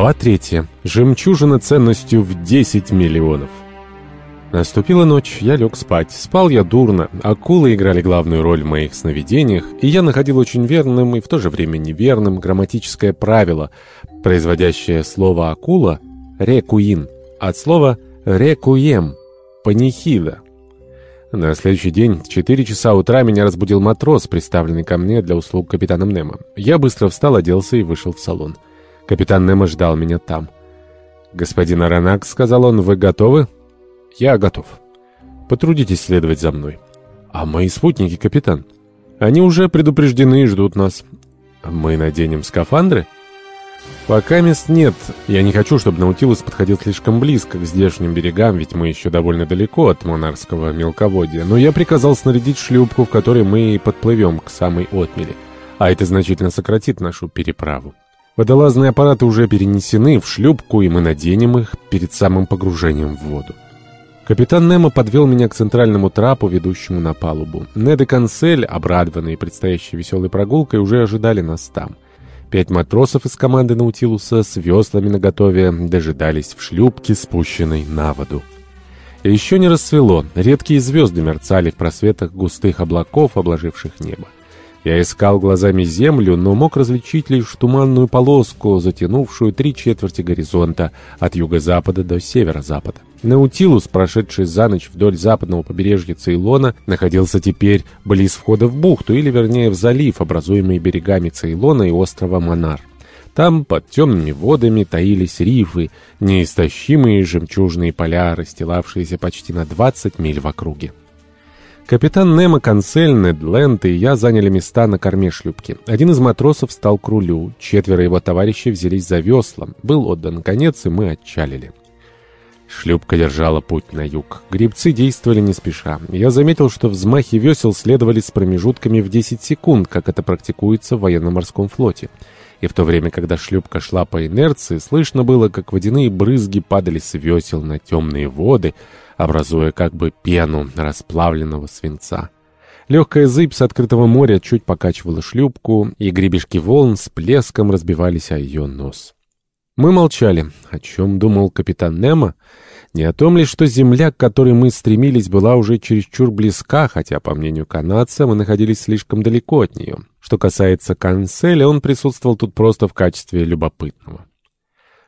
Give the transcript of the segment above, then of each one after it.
Глава 3. Жемчужина ценностью в 10 миллионов. Наступила ночь, я лег спать. Спал я дурно. Акулы играли главную роль в моих сновидениях, и я находил очень верным и в то же время неверным грамматическое правило, производящее слово «акула» — «рекуин», от слова «рекуем» — «панихида». На следующий день в 4 часа утра меня разбудил матрос, представленный ко мне для услуг капитаном Немо. Я быстро встал, оделся и вышел в салон. Капитан Немо ждал меня там. «Господин Аронак», — сказал он, — «вы готовы?» «Я готов. Потрудитесь следовать за мной». «А мои спутники, капитан?» «Они уже предупреждены и ждут нас». «Мы наденем скафандры?» «Пока мест нет. Я не хочу, чтобы Наутилус подходил слишком близко к здешним берегам, ведь мы еще довольно далеко от монарского мелководья. Но я приказал снарядить шлюпку, в которой мы и подплывем к самой отмели. А это значительно сократит нашу переправу». Водолазные аппараты уже перенесены в шлюпку, и мы наденем их перед самым погружением в воду. Капитан Немо подвел меня к центральному трапу, ведущему на палубу. Нед и Консель, обрадованные предстоящей веселой прогулкой, уже ожидали нас там. Пять матросов из команды Наутилуса с веслами наготове дожидались в шлюпке, спущенной на воду. Еще не рассвело, редкие звезды мерцали в просветах густых облаков, обложивших небо. Я искал глазами землю, но мог различить лишь туманную полоску, затянувшую три четверти горизонта от юго-запада до северо-запада. Наутилус, прошедший за ночь вдоль западного побережья Цейлона, находился теперь близ входа в бухту, или вернее в залив, образуемый берегами Цейлона и острова Монар. Там под темными водами таились рифы, неистощимые жемчужные поля, расстилавшиеся почти на 20 миль в округе. Капитан Немо, Консель, Нед Ленд и я заняли места на корме шлюпки. Один из матросов стал к рулю, четверо его товарищей взялись за весла. Был отдан конец, и мы отчалили. Шлюпка держала путь на юг. Гребцы действовали не спеша. Я заметил, что взмахи весел следовали с промежутками в 10 секунд, как это практикуется в военно-морском флоте. И в то время, когда шлюпка шла по инерции, слышно было, как водяные брызги падали с весел на темные воды, образуя как бы пену расплавленного свинца. Легкая зыбь с открытого моря чуть покачивала шлюпку, и гребешки волн с плеском разбивались о ее нос. Мы молчали. О чем думал капитан Немо? Не о том ли, что земля, к которой мы стремились, была уже чересчур близка, хотя, по мнению канадца, мы находились слишком далеко от нее. Что касается Канцеля, он присутствовал тут просто в качестве любопытного.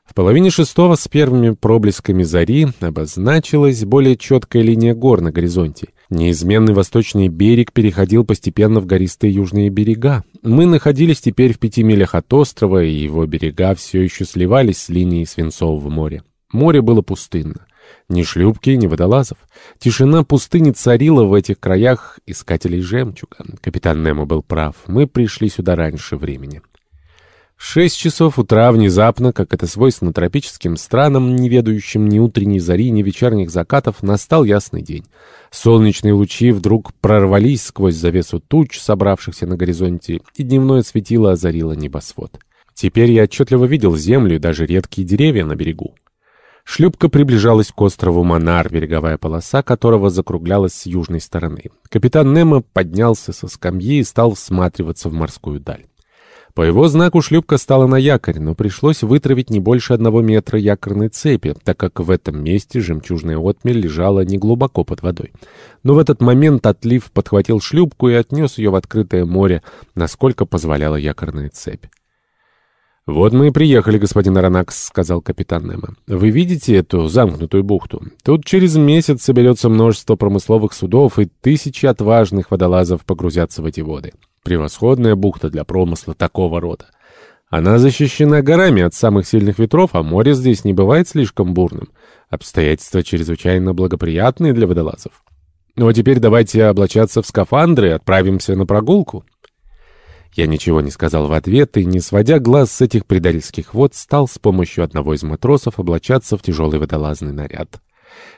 В половине шестого с первыми проблесками зари обозначилась более четкая линия гор на горизонте. Неизменный восточный берег переходил постепенно в гористые южные берега. Мы находились теперь в пяти милях от острова, и его берега все еще сливались с линией Свинцового моря. Море было пустынно. Ни шлюпки, ни водолазов. Тишина пустыни царила в этих краях искателей жемчуга. Капитан Немо был прав. Мы пришли сюда раньше времени шесть часов утра внезапно, как это свойственно тропическим странам, не ведающим ни утренней зари, ни вечерних закатов, настал ясный день. Солнечные лучи вдруг прорвались сквозь завесу туч, собравшихся на горизонте, и дневное светило озарило небосвод. Теперь я отчетливо видел землю и даже редкие деревья на берегу. Шлюпка приближалась к острову Монар, береговая полоса которого закруглялась с южной стороны. Капитан Немо поднялся со скамьи и стал всматриваться в морскую даль. По его знаку шлюпка стала на якорь, но пришлось вытравить не больше одного метра якорной цепи, так как в этом месте жемчужная отмель лежала неглубоко под водой. Но в этот момент отлив подхватил шлюпку и отнес ее в открытое море, насколько позволяла якорная цепь. «Вот мы и приехали, господин Аронакс», — сказал капитан Немо. «Вы видите эту замкнутую бухту? Тут через месяц соберется множество промысловых судов, и тысячи отважных водолазов погрузятся в эти воды». Превосходная бухта для промысла такого рода. Она защищена горами от самых сильных ветров, а море здесь не бывает слишком бурным. Обстоятельства чрезвычайно благоприятные для водолазов. Ну а теперь давайте облачаться в скафандры и отправимся на прогулку. Я ничего не сказал в ответ и, не сводя глаз с этих предательских вод, стал с помощью одного из матросов облачаться в тяжелый водолазный наряд.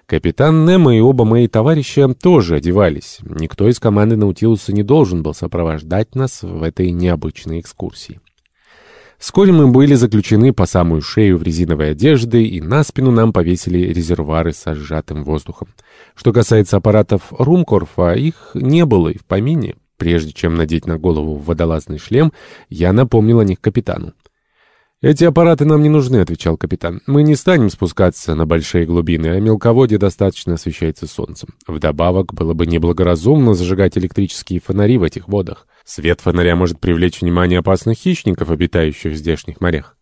Капитан Немо и оба мои товарища тоже одевались. Никто из команды Наутилуса не должен был сопровождать нас в этой необычной экскурсии. Вскоре мы были заключены по самую шею в резиновой одежды, и на спину нам повесили резервуары со сжатым воздухом. Что касается аппаратов Румкорфа, их не было и в помине. Прежде чем надеть на голову водолазный шлем, я напомнил о них капитану. «Эти аппараты нам не нужны», — отвечал капитан. «Мы не станем спускаться на большие глубины, а мелководье достаточно освещается солнцем. Вдобавок, было бы неблагоразумно зажигать электрические фонари в этих водах. Свет фонаря может привлечь внимание опасных хищников, обитающих в здешних морях».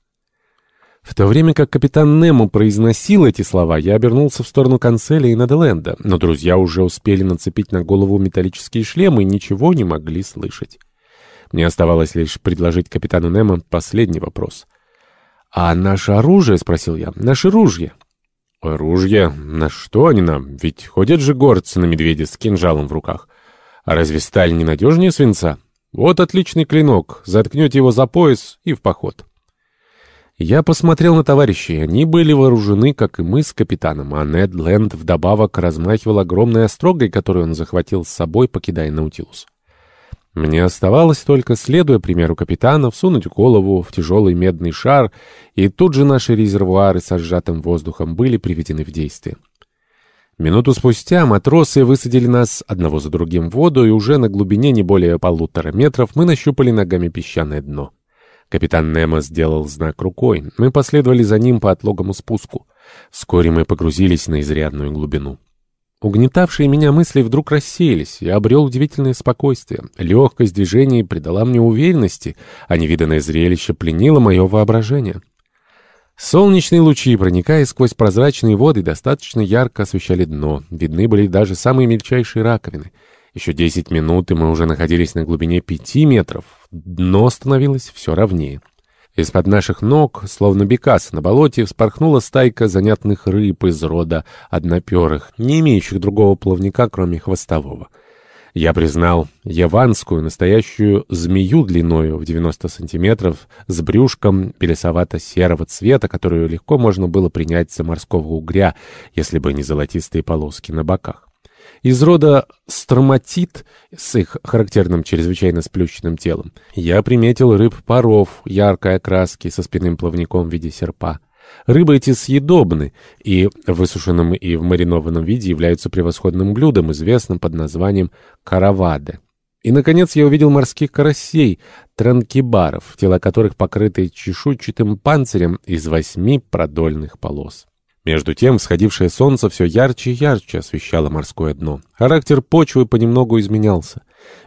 В то время как капитан Немо произносил эти слова, я обернулся в сторону Канцеля и Наделенда, но друзья уже успели нацепить на голову металлические шлемы и ничего не могли слышать. Мне оставалось лишь предложить капитану Немо последний вопрос. «А наше оружие?» — спросил я. «Наши ружья». «Ружья? На что они нам? Ведь ходят же горцы на медведе с кинжалом в руках. А разве сталь не надежнее свинца? Вот отличный клинок. Заткнете его за пояс и в поход». Я посмотрел на товарищей. Они были вооружены, как и мы с капитаном, а Нед Ленд вдобавок размахивал огромной острогой, которую он захватил с собой, покидая Наутилус. Мне оставалось только, следуя примеру капитана, всунуть голову в тяжелый медный шар, и тут же наши резервуары со сжатым воздухом были приведены в действие. Минуту спустя матросы высадили нас одного за другим в воду, и уже на глубине не более полутора метров мы нащупали ногами песчаное дно. Капитан Немо сделал знак рукой. Мы последовали за ним по отлогому спуску. Вскоре мы погрузились на изрядную глубину. Угнетавшие меня мысли вдруг рассеялись, я обрел удивительное спокойствие. Легкость движений придала мне уверенности, а невиданное зрелище пленило мое воображение. Солнечные лучи, проникая сквозь прозрачные воды, достаточно ярко освещали дно. Видны были даже самые мельчайшие раковины. Еще десять минут, и мы уже находились на глубине пяти метров. Дно становилось все ровнее. Из-под наших ног, словно бекас на болоте, вспорхнула стайка занятных рыб из рода одноперых, не имеющих другого плавника, кроме хвостового. Я признал яванскую, настоящую змею длиною в 90 сантиметров, с брюшком белесовато-серого цвета, которую легко можно было принять за морского угря, если бы не золотистые полоски на боках. Из рода строматит с их характерным чрезвычайно сплющенным телом. Я приметил рыб-паров яркой окраски со спинным плавником в виде серпа. Рыбы эти съедобны и в высушенном и в маринованном виде являются превосходным блюдом, известным под названием караваде. И, наконец, я увидел морских карасей, транкибаров, тела которых покрыты чешуйчатым панцирем из восьми продольных полос. Между тем, всходившее солнце все ярче и ярче освещало морское дно. Характер почвы понемногу изменялся.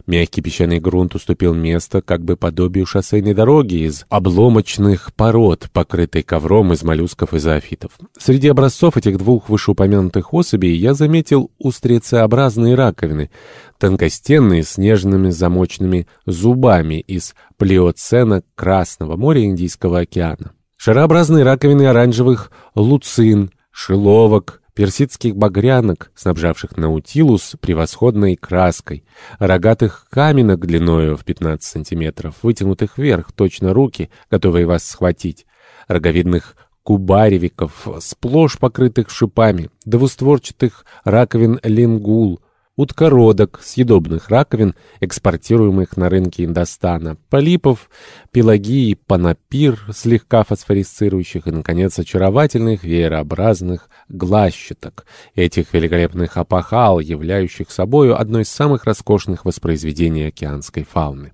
Мягкий песчаный грунт уступил место как бы подобию шоссейной дороги из обломочных пород, покрытой ковром из моллюсков и зоофитов. Среди образцов этих двух вышеупомянутых особей я заметил устрицеобразные раковины, тонкостенные с нежными замочными зубами из плеоцена Красного моря Индийского океана. Шарообразные раковины оранжевых луцин, шеловок, персидских багрянок, снабжавших наутилус превосходной краской, рогатых каменок длиною в 15 сантиметров, вытянутых вверх, точно руки, готовые вас схватить, роговидных кубаревиков, сплошь покрытых шипами, двустворчатых раковин лингул, уткородок, съедобных раковин, экспортируемых на рынке Индостана, полипов, пелагии, панапир, слегка фосфорисцирующих и, наконец, очаровательных веерообразных глащеток, этих великолепных опахал, являющих собою одно из самых роскошных воспроизведений океанской фауны.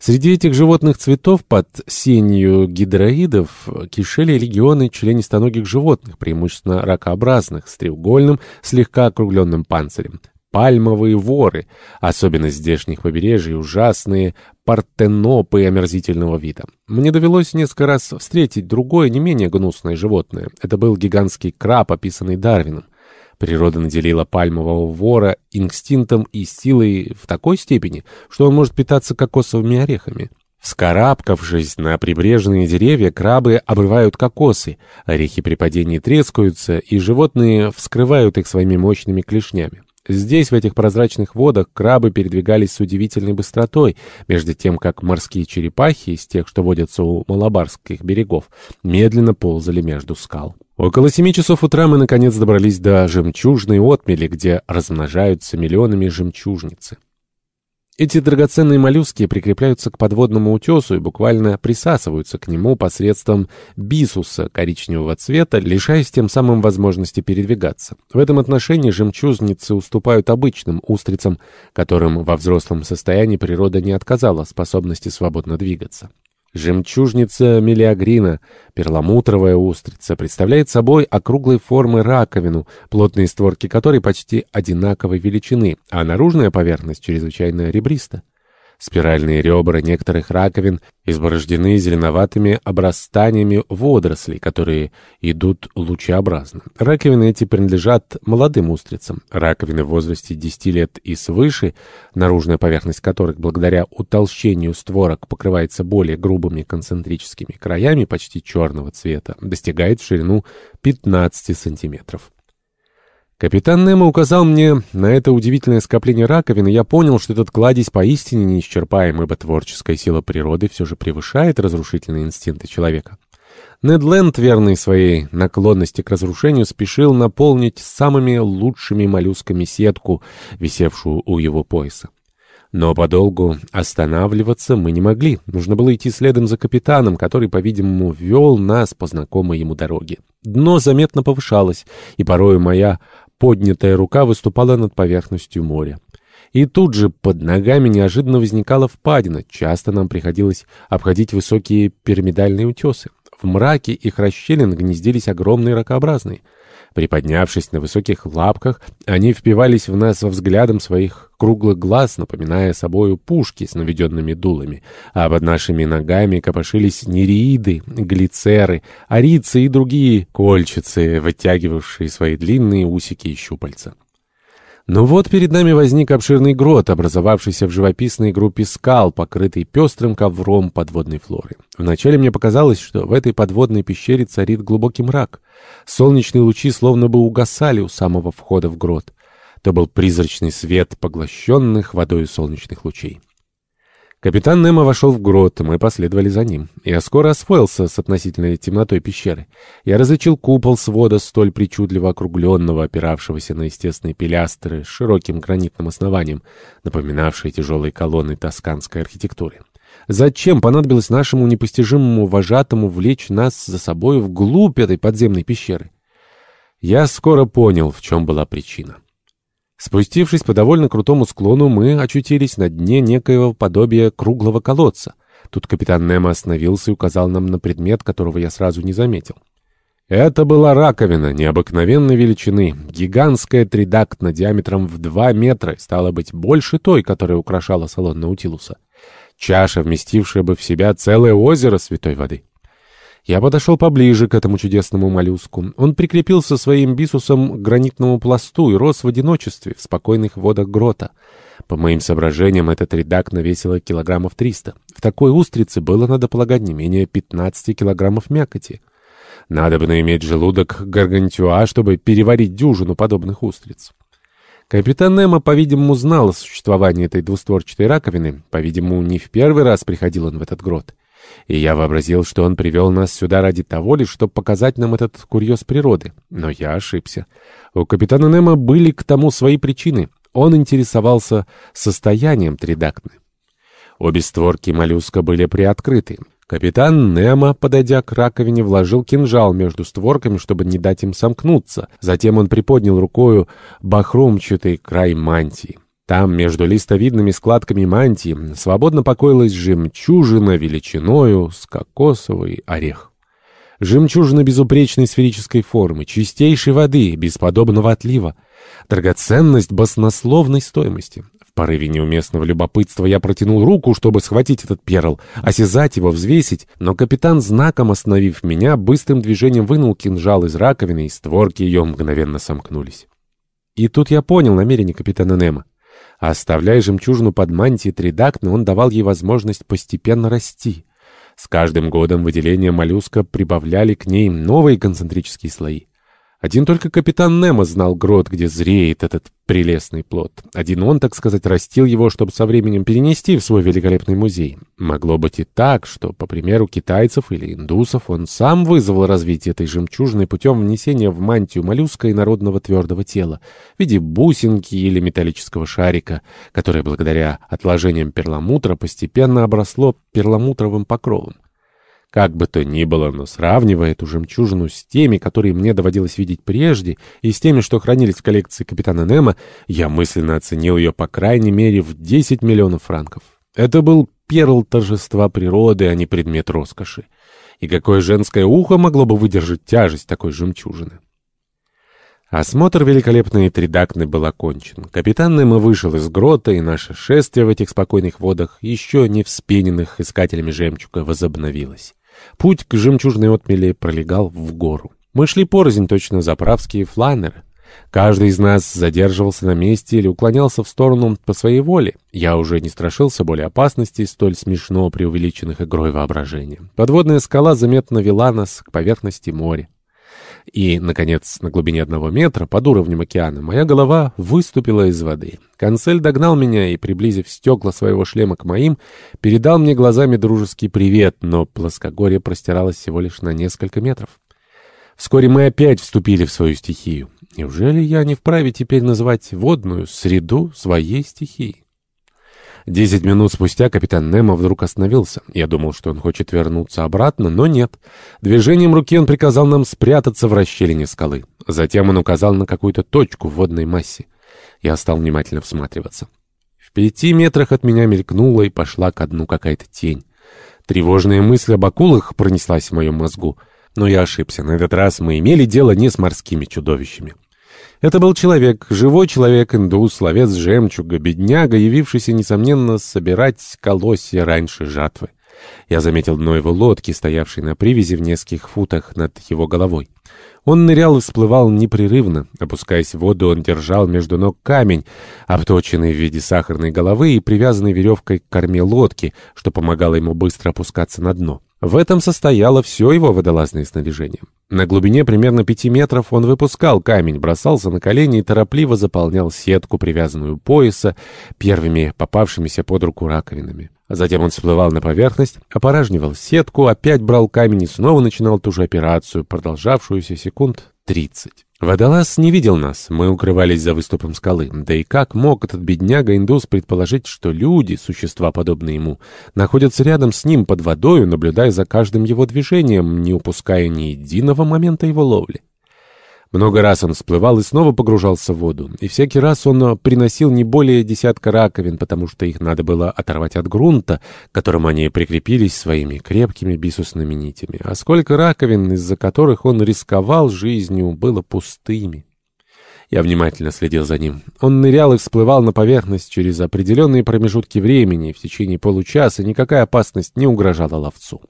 Среди этих животных цветов под сенью гидроидов кишели регионы членистоногих животных, преимущественно ракообразных, с треугольным, слегка округленным панцирем. Пальмовые воры, особенно здешних побережий, ужасные партенопы омерзительного вида. Мне довелось несколько раз встретить другое, не менее гнусное животное. Это был гигантский краб, описанный Дарвином. Природа наделила пальмового вора инстинктом и силой в такой степени, что он может питаться кокосовыми орехами. Вскарабкавшись на прибрежные деревья, крабы обрывают кокосы, орехи при падении трескаются, и животные вскрывают их своими мощными клешнями. Здесь, в этих прозрачных водах, крабы передвигались с удивительной быстротой, между тем, как морские черепахи из тех, что водятся у Малабарских берегов, медленно ползали между скал. Около семи часов утра мы, наконец, добрались до жемчужной отмели, где размножаются миллионами жемчужницы. Эти драгоценные моллюски прикрепляются к подводному утесу и буквально присасываются к нему посредством бисуса коричневого цвета, лишаясь тем самым возможности передвигаться. В этом отношении жемчужницы уступают обычным устрицам, которым во взрослом состоянии природа не отказала способности свободно двигаться. Жемчужница мелиагрина, перламутровая устрица, представляет собой округлой формы раковину, плотные створки которой почти одинаковой величины, а наружная поверхность чрезвычайно ребриста. Спиральные ребра некоторых раковин изборождены зеленоватыми обрастаниями водорослей, которые идут лучеобразно. Раковины эти принадлежат молодым устрицам. Раковины в возрасте 10 лет и свыше, наружная поверхность которых благодаря утолщению створок покрывается более грубыми концентрическими краями почти черного цвета, достигает ширину 15 сантиметров. Капитан Немо указал мне на это удивительное скопление раковин, и я понял, что этот кладезь поистине неисчерпаем, ибо творческая сила природы все же превышает разрушительные инстинкты человека. Нед Ленд, верный своей наклонности к разрушению, спешил наполнить самыми лучшими моллюсками сетку, висевшую у его пояса. Но подолгу останавливаться мы не могли. Нужно было идти следом за капитаном, который, по-видимому, вел нас по знакомой ему дороге. Дно заметно повышалось, и порою моя поднятая рука выступала над поверхностью моря. И тут же под ногами неожиданно возникала впадина. Часто нам приходилось обходить высокие пирамидальные утесы. В мраке их расщелин гнездились огромные ракообразные — Приподнявшись на высоких лапках, они впивались в нас взглядом своих круглых глаз, напоминая собою пушки с наведенными дулами, а под нашими ногами копошились нереиды, глицеры, арицы и другие кольчицы, вытягивавшие свои длинные усики и щупальца. Но вот перед нами возник обширный грот, образовавшийся в живописной группе скал, покрытый пестрым ковром подводной флоры. Вначале мне показалось, что в этой подводной пещере царит глубокий мрак. Солнечные лучи словно бы угасали у самого входа в грот. То был призрачный свет поглощенных водой солнечных лучей. Капитан Немо вошел в грот, мы последовали за ним. Я скоро освоился с относительной темнотой пещеры. Я различил купол свода столь причудливо округленного, опиравшегося на естественные пилястры с широким гранитным основанием, напоминавшие тяжелые колонны тосканской архитектуры. Зачем понадобилось нашему непостижимому вожатому влечь нас за собой вглубь этой подземной пещеры? Я скоро понял, в чем была причина. Спустившись по довольно крутому склону, мы очутились на дне некоего подобия круглого колодца. Тут капитан Немо остановился и указал нам на предмет, которого я сразу не заметил. Это была раковина необыкновенной величины, гигантская тридактна диаметром в два метра, стало быть, больше той, которая украшала салон Наутилуса. Чаша, вместившая бы в себя целое озеро святой воды. Я подошел поближе к этому чудесному моллюску. Он прикрепился своим бисусом к гранитному пласту и рос в одиночестве в спокойных водах грота. По моим соображениям, этот редак навесило килограммов 300. В такой устрице было, надо полагать, не менее 15 килограммов мякоти. Надо бы иметь желудок гаргантюа, чтобы переварить дюжину подобных устриц. Капитан Немо, по-видимому, знал о существовании этой двустворчатой раковины. По-видимому, не в первый раз приходил он в этот грот и я вообразил, что он привел нас сюда ради того лишь, чтобы показать нам этот курьез природы. Но я ошибся. У капитана Немо были к тому свои причины. Он интересовался состоянием тридактны. Обе створки моллюска были приоткрыты. Капитан Немо, подойдя к раковине, вложил кинжал между створками, чтобы не дать им сомкнуться. Затем он приподнял рукою бахромчатый край мантии. Там, между листовидными складками мантии, свободно покоилась жемчужина величиною с кокосовый орех. Жемчужина безупречной сферической формы, чистейшей воды, бесподобного отлива. Драгоценность баснословной стоимости. В порыве неуместного любопытства я протянул руку, чтобы схватить этот перл, осязать его, взвесить, но капитан, знаком остановив меня, быстрым движением вынул кинжал из раковины, и створки ее мгновенно сомкнулись. И тут я понял намерение капитана Немо. Оставляя жемчужину под мантией тридактны, он давал ей возможность постепенно расти. С каждым годом выделения моллюска прибавляли к ней новые концентрические слои. Один только капитан Немо знал грот, где зреет этот прелестный плод. Один он, так сказать, растил его, чтобы со временем перенести в свой великолепный музей. Могло быть и так, что, по примеру китайцев или индусов, он сам вызвал развитие этой жемчужины путем внесения в мантию моллюска и народного твердого тела в виде бусинки или металлического шарика, которое благодаря отложениям перламутра постепенно обросло перламутровым покровом. Как бы то ни было, но сравнивая эту жемчужину с теми, которые мне доводилось видеть прежде, и с теми, что хранились в коллекции капитана Немо, я мысленно оценил ее по крайней мере в 10 миллионов франков. Это был перл торжества природы, а не предмет роскоши. И какое женское ухо могло бы выдержать тяжесть такой жемчужины? Осмотр великолепной Тридакны был окончен. Капитан Немо вышел из грота, и наше шествие в этих спокойных водах, еще не вспененных искателями жемчуга, возобновилось. Путь к жемчужной отмели пролегал в гору. Мы шли порознь, точно заправские фланеры. Каждый из нас задерживался на месте или уклонялся в сторону по своей воле. Я уже не страшился более опасностей, столь смешно преувеличенных игрой воображения. Подводная скала заметно вела нас к поверхности моря. И, наконец, на глубине одного метра, под уровнем океана, моя голова выступила из воды. Консель догнал меня и, приблизив стекла своего шлема к моим, передал мне глазами дружеский привет, но плоскогорье простиралось всего лишь на несколько метров. Вскоре мы опять вступили в свою стихию. Неужели я не вправе теперь называть водную среду своей стихией? Десять минут спустя капитан Немо вдруг остановился. Я думал, что он хочет вернуться обратно, но нет. Движением руки он приказал нам спрятаться в расщелине скалы. Затем он указал на какую-то точку в водной массе. Я стал внимательно всматриваться. В пяти метрах от меня мелькнула и пошла ко дну какая-то тень. Тревожная мысль об акулах пронеслась в моем мозгу. Но я ошибся. На этот раз мы имели дело не с морскими чудовищами. Это был человек, живой человек, индус, ловец жемчуга, бедняга, явившийся, несомненно, собирать колосья раньше жатвы. Я заметил дно его лодки, стоявшей на привязи в нескольких футах над его головой. Он нырял и всплывал непрерывно. Опускаясь в воду, он держал между ног камень, обточенный в виде сахарной головы и привязанный веревкой к корме лодки, что помогало ему быстро опускаться на дно. В этом состояло все его водолазное снаряжение. На глубине примерно пяти метров он выпускал камень, бросался на колени и торопливо заполнял сетку, привязанную у пояса, первыми попавшимися под руку раковинами. Затем он всплывал на поверхность, опоражнивал сетку, опять брал камень и снова начинал ту же операцию, продолжавшуюся секунд тридцать. Водолаз не видел нас, мы укрывались за выступом скалы. Да и как мог этот бедняга-индус предположить, что люди, существа подобные ему, находятся рядом с ним под водою, наблюдая за каждым его движением, не упуская ни единого момента его ловли? Много раз он всплывал и снова погружался в воду, и всякий раз он э, приносил не более десятка раковин, потому что их надо было оторвать от грунта, к которому они прикрепились своими крепкими бисусными нитями. А сколько раковин, из-за которых он рисковал жизнью, было пустыми. Я внимательно следил за ним. Он нырял и всплывал на поверхность через определенные промежутки времени, в течение получаса никакая опасность не угрожала ловцу.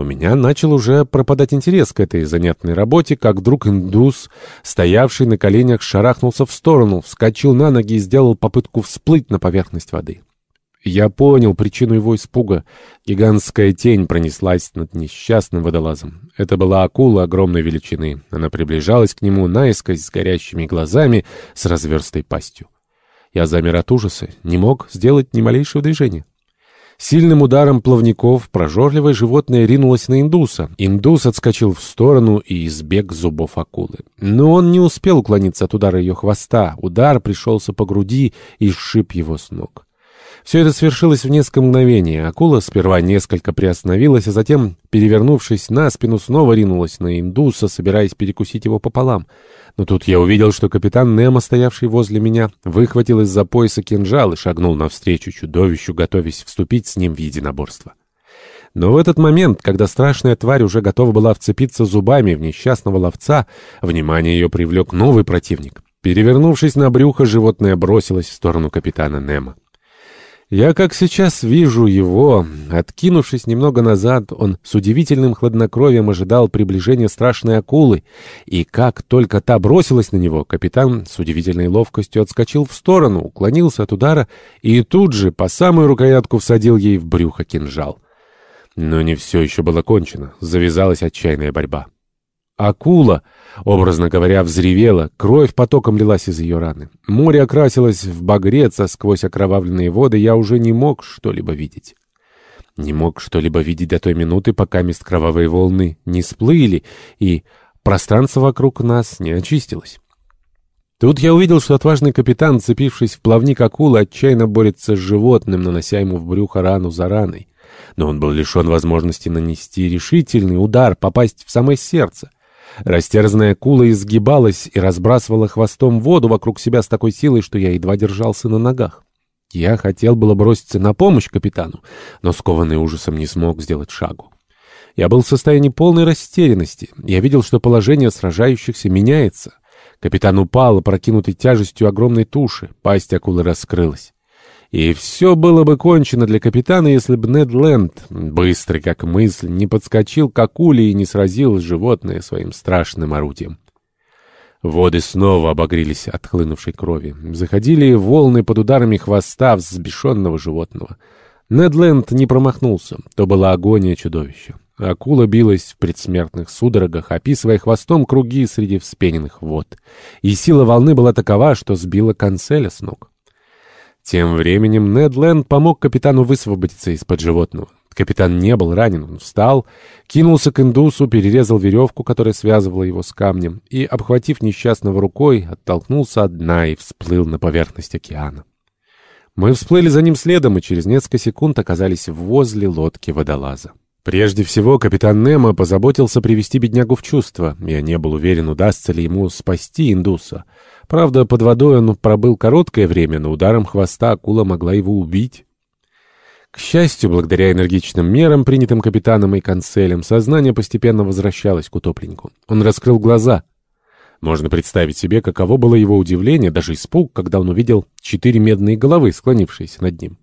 У меня начал уже пропадать интерес к этой занятной работе, как вдруг индус, стоявший на коленях, шарахнулся в сторону, вскочил на ноги и сделал попытку всплыть на поверхность воды. Я понял причину его испуга. Гигантская тень пронеслась над несчастным водолазом. Это была акула огромной величины. Она приближалась к нему наискось с горящими глазами, с разверстой пастью. Я замер от ужаса, не мог сделать ни малейшего движения. Сильным ударом плавников прожорливое животное ринулось на индуса. Индус отскочил в сторону и избег зубов акулы. Но он не успел уклониться от удара ее хвоста. Удар пришелся по груди и сшиб его с ног. Все это свершилось в несколько мгновений. Акула сперва несколько приостановилась, а затем, перевернувшись на спину, снова ринулась на индуса, собираясь перекусить его пополам. Но тут я увидел, что капитан Немо, стоявший возле меня, выхватил из-за пояса кинжал и шагнул навстречу чудовищу, готовясь вступить с ним в единоборство. Но в этот момент, когда страшная тварь уже готова была вцепиться зубами в несчастного ловца, внимание ее привлек новый противник. Перевернувшись на брюхо, животное бросилось в сторону капитана Немо. Я как сейчас вижу его, откинувшись немного назад, он с удивительным хладнокровием ожидал приближения страшной акулы, и как только та бросилась на него, капитан с удивительной ловкостью отскочил в сторону, уклонился от удара и тут же по самую рукоятку всадил ей в брюхо кинжал. Но не все еще было кончено, завязалась отчаянная борьба. Акула, образно говоря, взревела, кровь потоком лилась из ее раны. Море окрасилось в багрец, а сквозь окровавленные воды я уже не мог что-либо видеть. Не мог что-либо видеть до той минуты, пока мест кровавые волны не сплыли, и пространство вокруг нас не очистилось. Тут я увидел, что отважный капитан, цепившись в плавник акулы, отчаянно борется с животным, нанося ему в брюхо рану за раной. Но он был лишен возможности нанести решительный удар, попасть в самое сердце. Растерзанная кула изгибалась и разбрасывала хвостом воду вокруг себя с такой силой, что я едва держался на ногах. Я хотел было броситься на помощь капитану, но скованный ужасом не смог сделать шагу. Я был в состоянии полной растерянности. Я видел, что положение сражающихся меняется. Капитан упал, опрокинутый тяжестью огромной туши. Пасть акулы раскрылась. И все было бы кончено для капитана, если бы Нед Ленд, быстрый как мысль, не подскочил к акуле и не сразил животное своим страшным орудием. Воды снова обогрелись от хлынувшей крови. Заходили волны под ударами хвоста взбешенного животного. Недленд не промахнулся. То была агония чудовища. Акула билась в предсмертных судорогах, описывая хвостом круги среди вспененных вод. И сила волны была такова, что сбила канцеля с ног. Тем временем Недленд помог капитану высвободиться из-под животного. Капитан не был ранен, он встал, кинулся к индусу, перерезал веревку, которая связывала его с камнем, и, обхватив несчастного рукой, оттолкнулся от дна и всплыл на поверхность океана. Мы всплыли за ним следом и через несколько секунд оказались возле лодки водолаза. Прежде всего, капитан Немо позаботился привести беднягу в чувство. Я не был уверен, удастся ли ему спасти индуса. Правда, под водой он пробыл короткое время, но ударом хвоста акула могла его убить. К счастью, благодаря энергичным мерам, принятым капитаном и канцелем, сознание постепенно возвращалось к утопленнику. Он раскрыл глаза. Можно представить себе, каково было его удивление, даже испуг, когда он увидел четыре медные головы, склонившиеся над ним.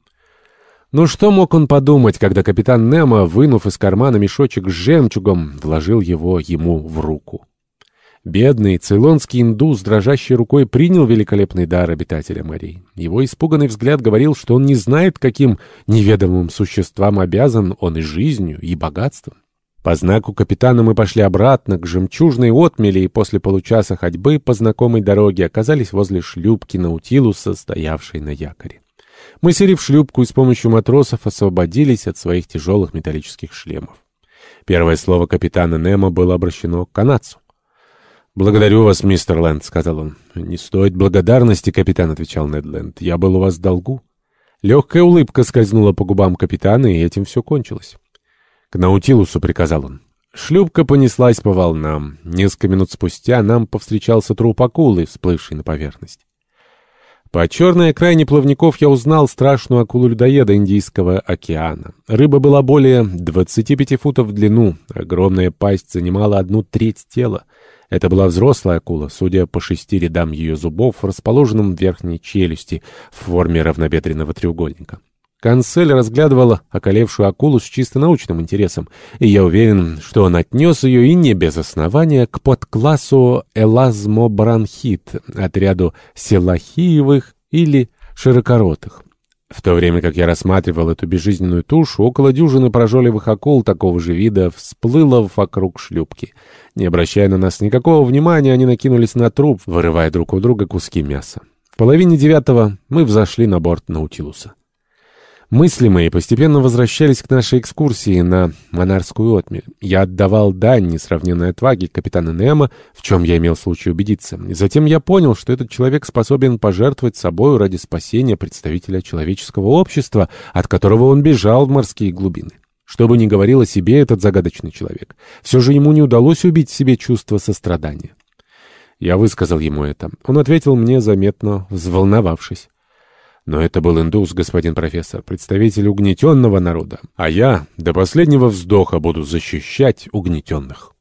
Ну что мог он подумать, когда капитан Немо, вынув из кармана мешочек с жемчугом, вложил его ему в руку? Бедный цейлонский индус дрожащей рукой принял великолепный дар обитателя морей. Его испуганный взгляд говорил, что он не знает, каким неведомым существам обязан он и жизнью, и богатством. По знаку капитана мы пошли обратно к жемчужной отмели и после получаса ходьбы по знакомой дороге оказались возле шлюпки Наутилуса, стоявшей на якоре. Мы сели в шлюпку и с помощью матросов освободились от своих тяжелых металлических шлемов. Первое слово капитана Немо было обращено к канадцу. «Благодарю вас, мистер Лэнд», — сказал он. «Не стоит благодарности, капитан», — отвечал Нед Ленд. «Я был у вас в долгу». Легкая улыбка скользнула по губам капитана, и этим все кончилось. «К Наутилусу», — приказал он. Шлюпка понеслась по волнам. Несколько минут спустя нам повстречался труп акулы, всплывший на поверхность. По черной окраине плавников я узнал страшную акулу-людоеда Индийского океана. Рыба была более 25 футов в длину, огромная пасть занимала одну треть тела. Это была взрослая акула, судя по шести рядам ее зубов, расположенным в верхней челюсти в форме равнобедренного треугольника. Канцель разглядывала околевшую акулу с чисто научным интересом, и я уверен, что он отнес ее и не без основания к подклассу элазмобронхит, отряду селахиевых или широкоротых. В то время как я рассматривал эту безжизненную тушу, около дюжины прожолевых акул такого же вида всплыло вокруг шлюпки. Не обращая на нас никакого внимания, они накинулись на труп, вырывая друг у друга куски мяса. В половине девятого мы взошли на борт Наутилуса. Мысли мои постепенно возвращались к нашей экскурсии на Монарскую отмель. Я отдавал дань несравненной отваге капитана Немо, в чем я имел случай убедиться. И затем я понял, что этот человек способен пожертвовать собой ради спасения представителя человеческого общества, от которого он бежал в морские глубины. Что бы ни говорил о себе этот загадочный человек, все же ему не удалось убить в себе чувство сострадания. Я высказал ему это. Он ответил мне, заметно взволновавшись. Но это был индус, господин профессор, представитель угнетенного народа. А я до последнего вздоха буду защищать угнетенных.